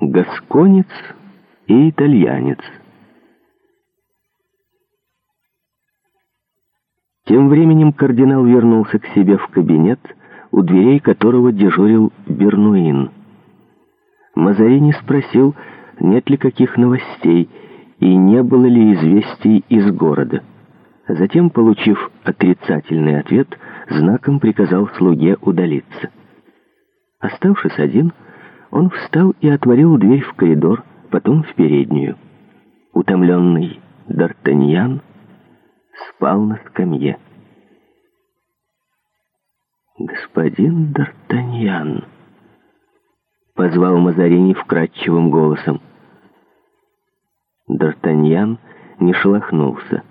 Гасконец и итальянец. Тем временем кардинал вернулся к себе в кабинет, у дверей которого дежурил Бернуин. Мазарини спросил, нет ли каких новостей и не было ли известий из города. Затем, получив отрицательный ответ, знаком приказал слуге удалиться. Оставшись один, Бернуин он встал и отворил дверь в коридор, потом в переднюю. Утомленный Д'Артаньян спал на скамье. «Господин Д'Артаньян!» — позвал Мазарини вкрадчивым голосом. Д'Артаньян не шелохнулся.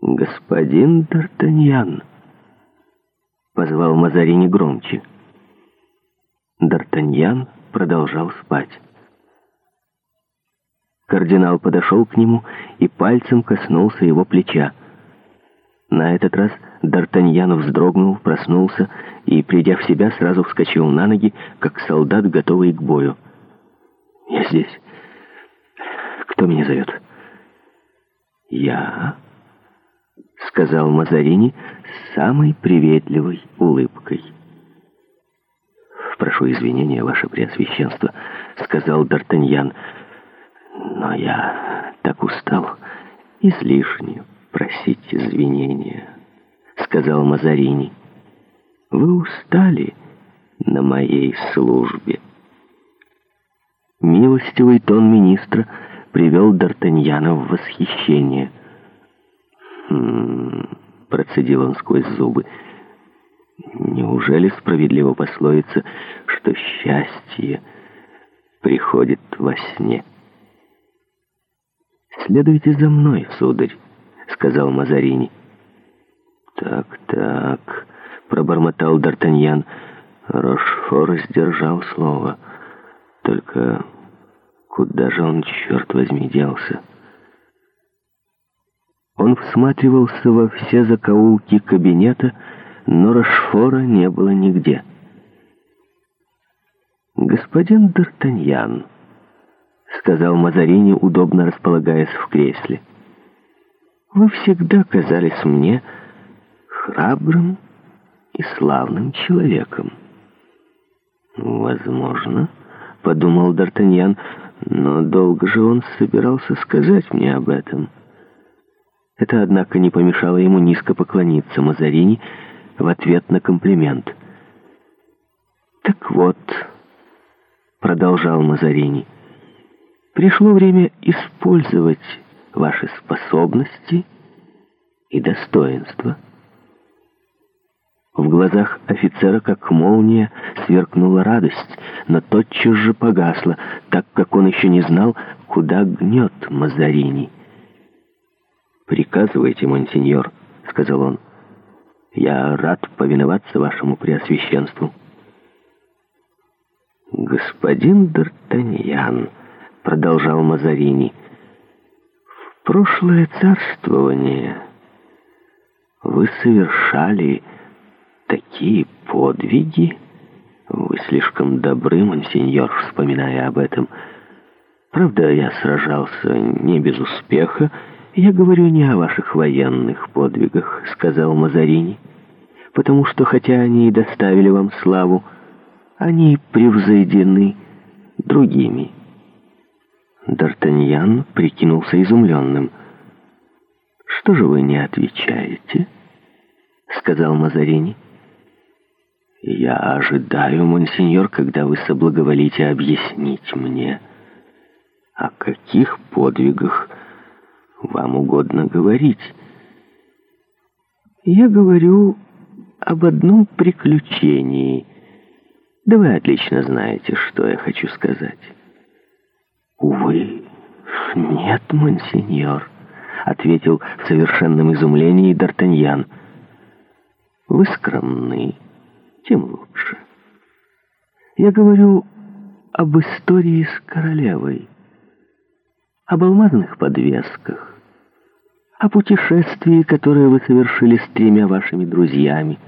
«Господин Д'Артаньян!» — позвал Мазарини громче. «Господин Д'Артаньян продолжал спать. Кардинал подошел к нему и пальцем коснулся его плеча. На этот раз Д'Артаньян вздрогнул, проснулся и, придя в себя, сразу вскочил на ноги, как солдат, готовый к бою. «Я здесь. Кто меня зовет?» «Я...» — сказал Мазарини с самой приветливой улыбкой. «Прошу извинения, ваше преосвященство», — сказал Д'Артаньян. «Но я так устал. Излишне просить извинения», — сказал Мазарини. «Вы устали на моей службе». Милостивый тон министра привел Д'Артаньяна в восхищение. «Хм...» — процедил он сквозь зубы — Неужели справедливо пословица, что счастье приходит во сне? «Следуйте за мной, сударь», — сказал Мазарини. «Так, так», — пробормотал Д'Артаньян. Рошфор сдержал слово. «Только куда же он, черт возьми, делся?» Он всматривался во все закоулки кабинета, — но Рашфора не было нигде. «Господин Д'Артаньян», — сказал Мазарини, удобно располагаясь в кресле, — «вы всегда казались мне храбрым и славным человеком». «Возможно», — подумал Д'Артаньян, — «но долго же он собирался сказать мне об этом». Это, однако, не помешало ему низко поклониться Мазарини, — в ответ на комплимент. «Так вот», — продолжал Мазарини, — «пришло время использовать ваши способности и достоинства». В глазах офицера, как молния, сверкнула радость, но тотчас же погасла, так как он еще не знал, куда гнет Мазарини. «Приказывайте, монсеньор», — сказал он. Я рад повиноваться вашему преосвященству». «Господин Д'Артаньян», — продолжал Мазарини, — «в прошлое царствование вы совершали такие подвиги, вы слишком добры, мансиньор, вспоминая об этом. Правда, я сражался не без успеха, — «Я говорю не о ваших военных подвигах», — сказал Мазарини, «потому что, хотя они и доставили вам славу, они превзойдены другими». Д'Артаньян прикинулся изумленным. «Что же вы не отвечаете?» — сказал Мазарини. «Я ожидаю, монсеньор, когда вы соблаговолите объяснить мне, о каких подвигах...» вам угодно говорить. Я говорю об одном приключении. Да вы отлично знаете, что я хочу сказать. Увы, нет, мансиньор, ответил в совершенном изумлении Д'Артаньян. Вы скромны, тем лучше. Я говорю об истории с королевой об алмазных подвесках, о путешествии, которое вы совершили с тремя вашими друзьями,